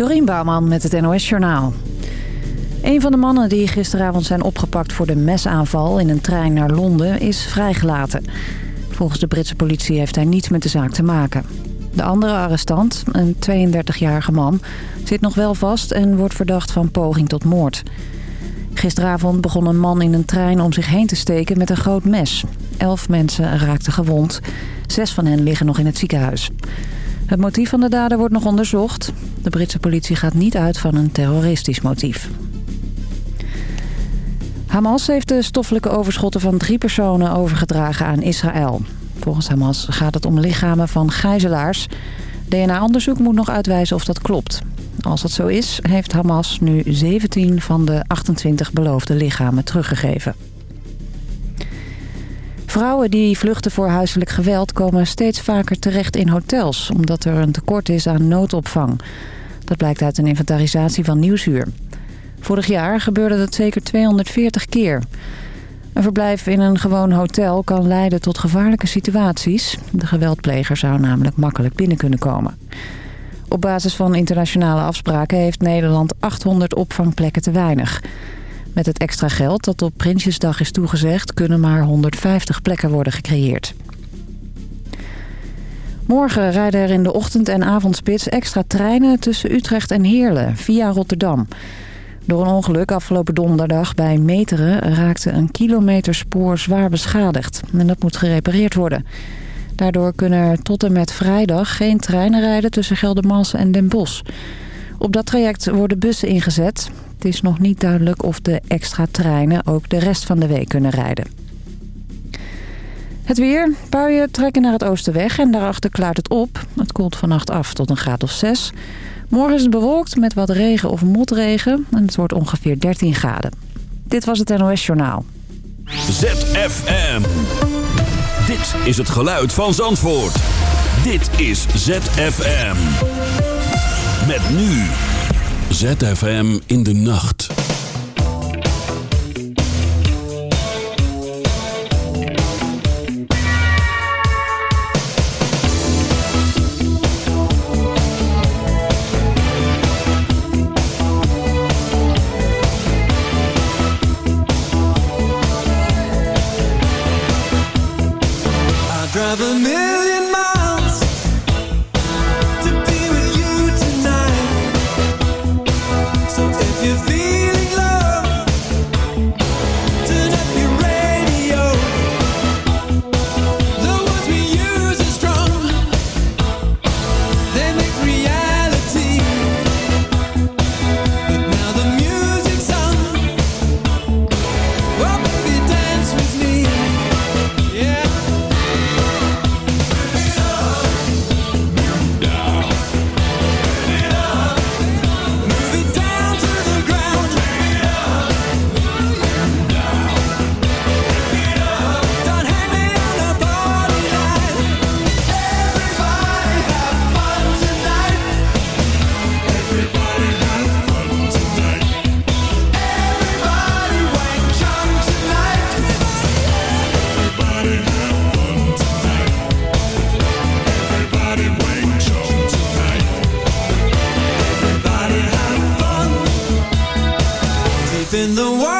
Dorien Bouwman met het NOS Journaal. Een van de mannen die gisteravond zijn opgepakt voor de mesaanval in een trein naar Londen is vrijgelaten. Volgens de Britse politie heeft hij niets met de zaak te maken. De andere arrestant, een 32-jarige man, zit nog wel vast en wordt verdacht van poging tot moord. Gisteravond begon een man in een trein om zich heen te steken met een groot mes. Elf mensen raakten gewond. Zes van hen liggen nog in het ziekenhuis. Het motief van de dader wordt nog onderzocht. De Britse politie gaat niet uit van een terroristisch motief. Hamas heeft de stoffelijke overschotten van drie personen overgedragen aan Israël. Volgens Hamas gaat het om lichamen van gijzelaars. DNA-onderzoek moet nog uitwijzen of dat klopt. Als dat zo is, heeft Hamas nu 17 van de 28 beloofde lichamen teruggegeven. Vrouwen die vluchten voor huiselijk geweld komen steeds vaker terecht in hotels... omdat er een tekort is aan noodopvang. Dat blijkt uit een inventarisatie van Nieuwsuur. Vorig jaar gebeurde dat zeker 240 keer. Een verblijf in een gewoon hotel kan leiden tot gevaarlijke situaties. De geweldpleger zou namelijk makkelijk binnen kunnen komen. Op basis van internationale afspraken heeft Nederland 800 opvangplekken te weinig. Met het extra geld dat op Prinsjesdag is toegezegd... kunnen maar 150 plekken worden gecreëerd. Morgen rijden er in de ochtend- en avondspits extra treinen tussen Utrecht en Heerlen via Rotterdam. Door een ongeluk afgelopen donderdag bij Meteren raakte een kilometer spoor zwaar beschadigd. En dat moet gerepareerd worden. Daardoor kunnen er tot en met vrijdag geen treinen rijden tussen Geldermalsen en Den Bosch. Op dat traject worden bussen ingezet. Het is nog niet duidelijk of de extra treinen ook de rest van de week kunnen rijden. Het weer. Buien trekken naar het oosten weg en daarachter klaart het op. Het koelt vannacht af tot een graad of 6. Morgen is het bewolkt met wat regen of motregen en het wordt ongeveer 13 graden. Dit was het NOS Journaal. ZFM. Dit is het geluid van Zandvoort. Dit is ZFM. Met nu. ZFM in de nacht. drive a in the world.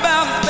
About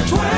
the 20.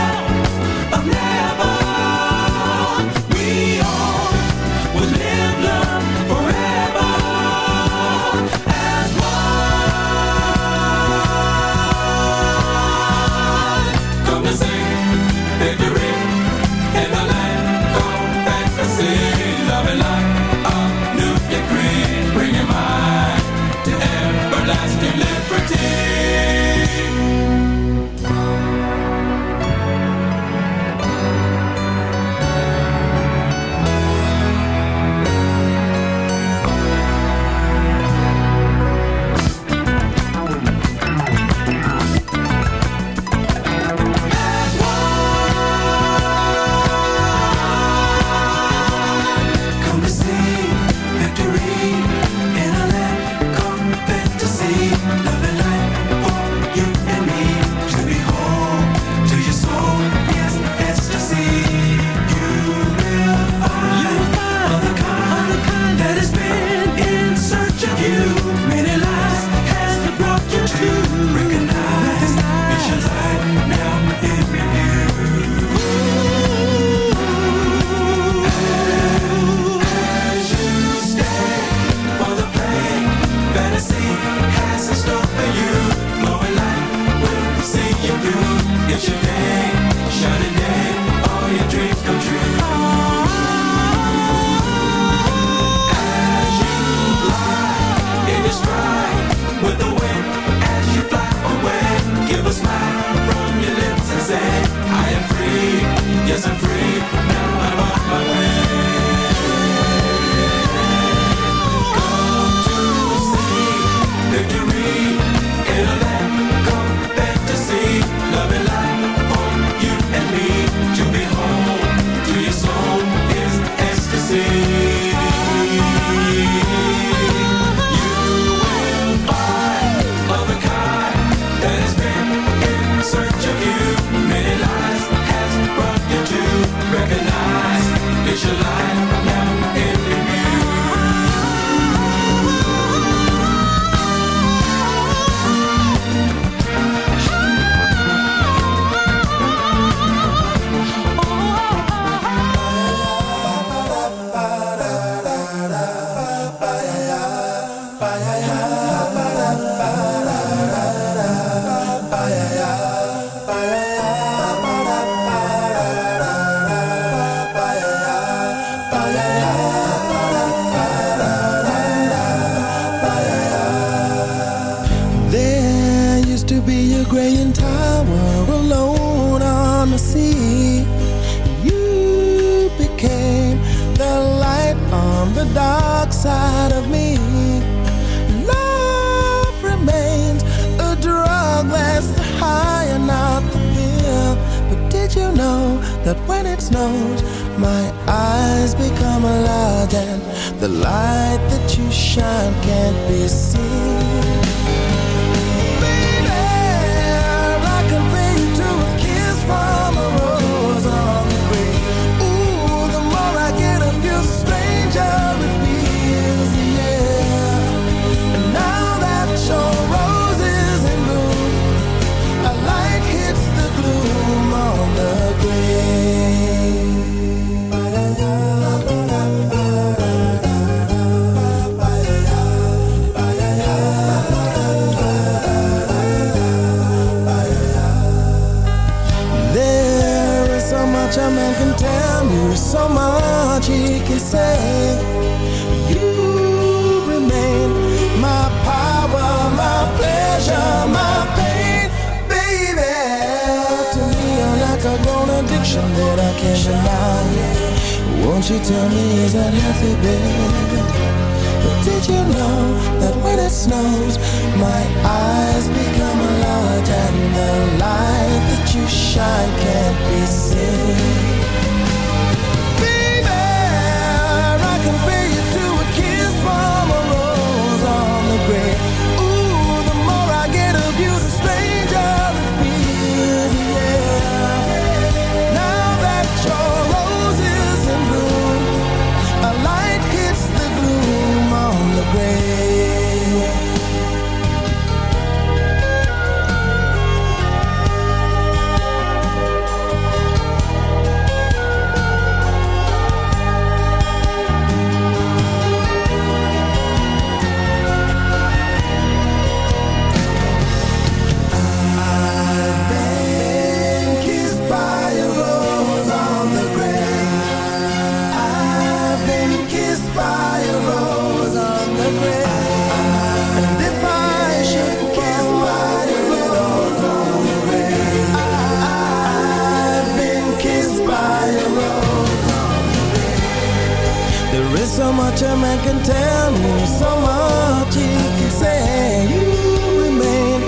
There is so much a man can tell you, so much he can say. You remain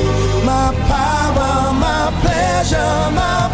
my power, my pleasure, my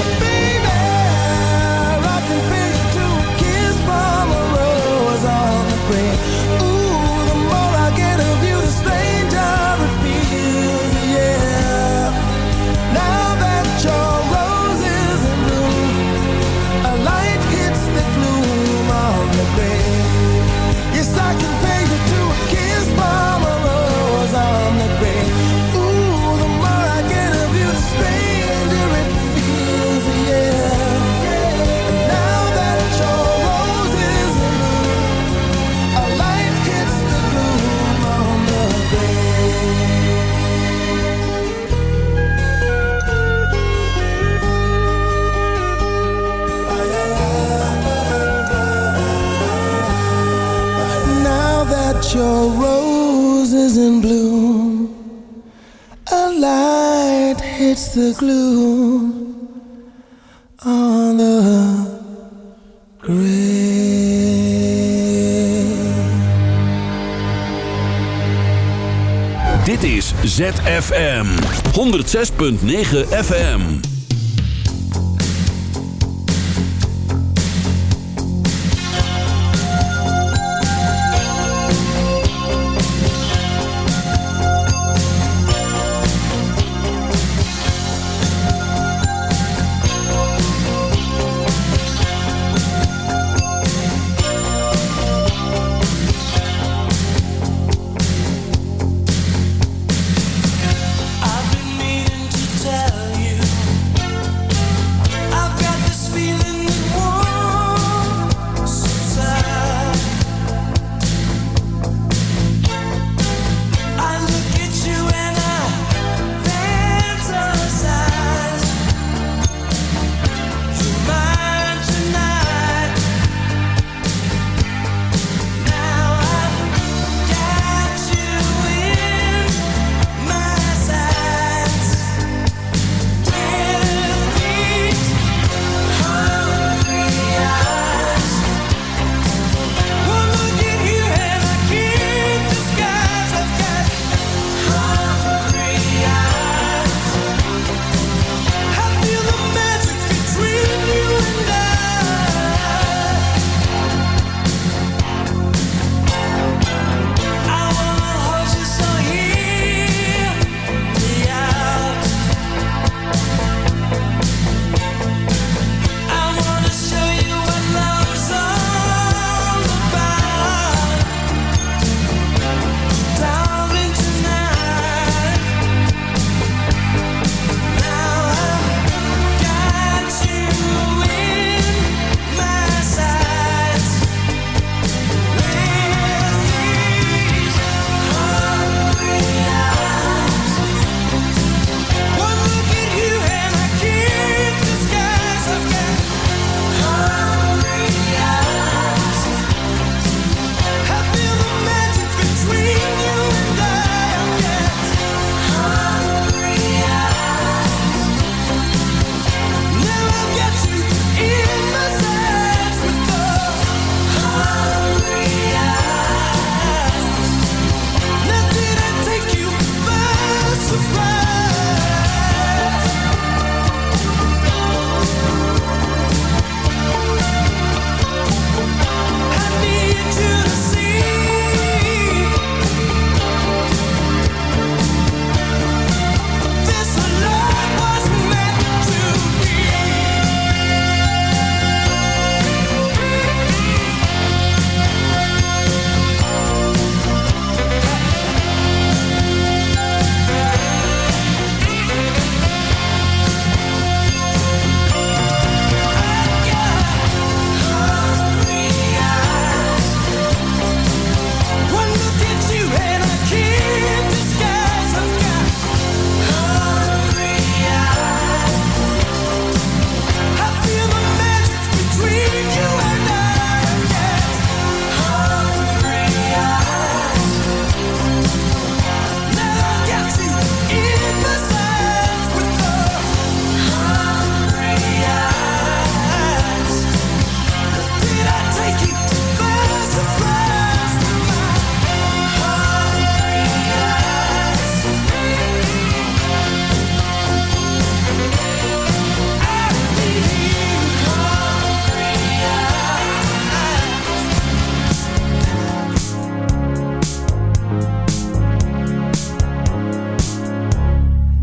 the glue on the grave. Dit is ZFM 106.9 FM.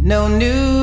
No news.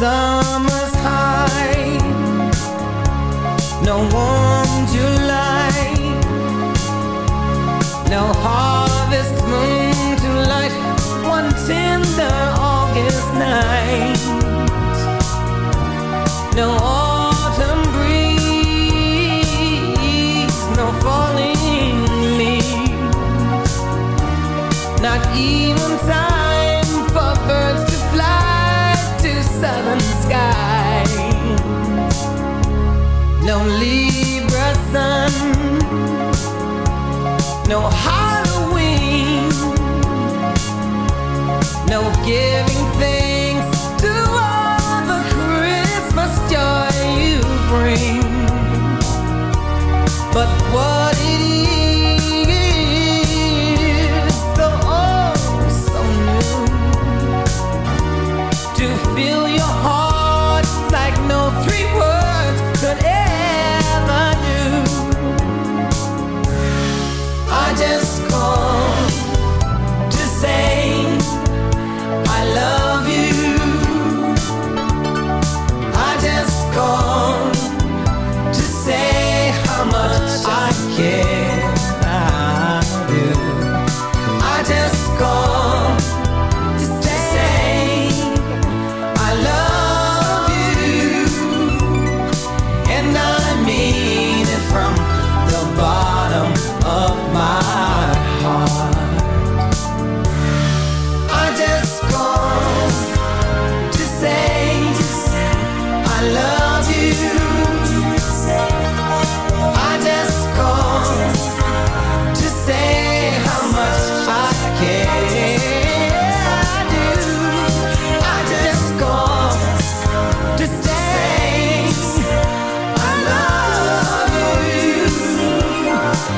No No Halloween, no giving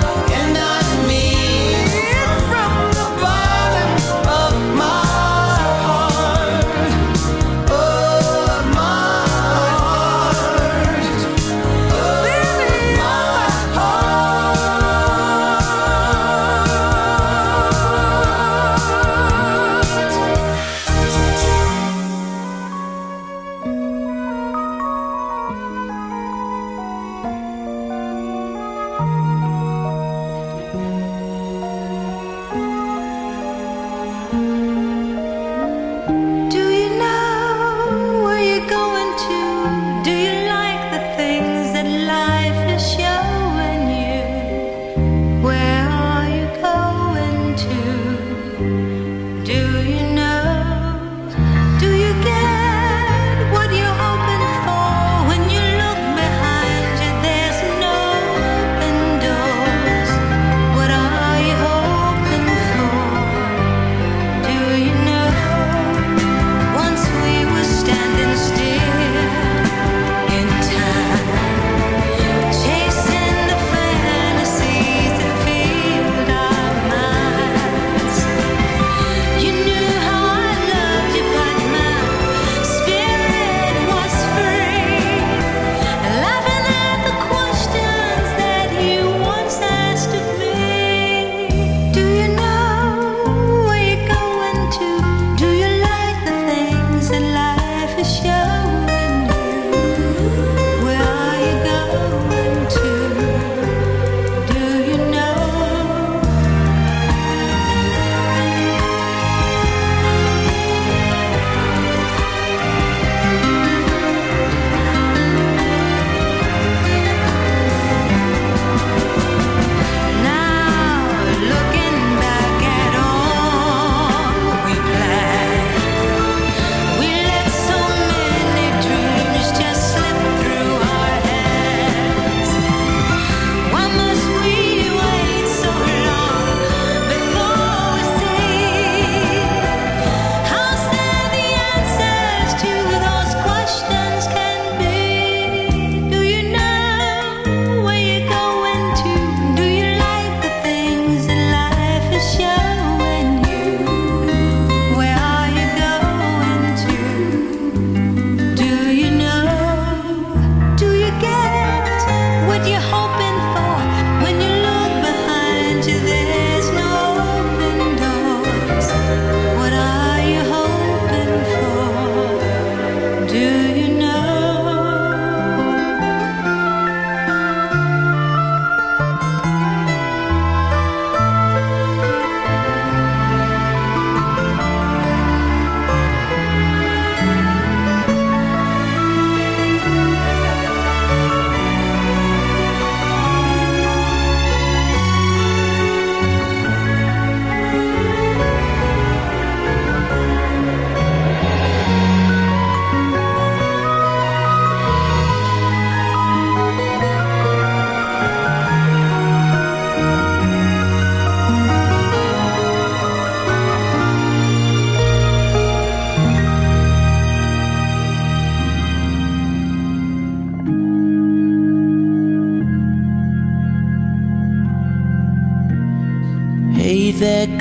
slow.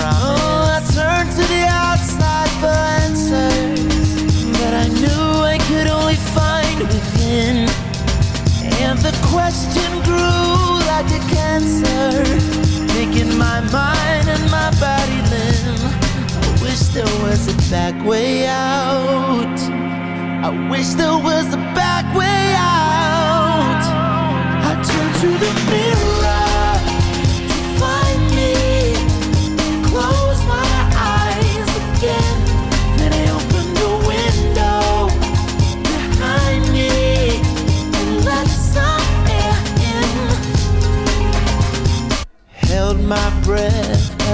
Oh, I turned to the outside for answers that I knew I could only find within. And the question grew like a cancer, making my mind and my body limb. I wish there was a back way out. I wish there was a back way out. I turn to the mirror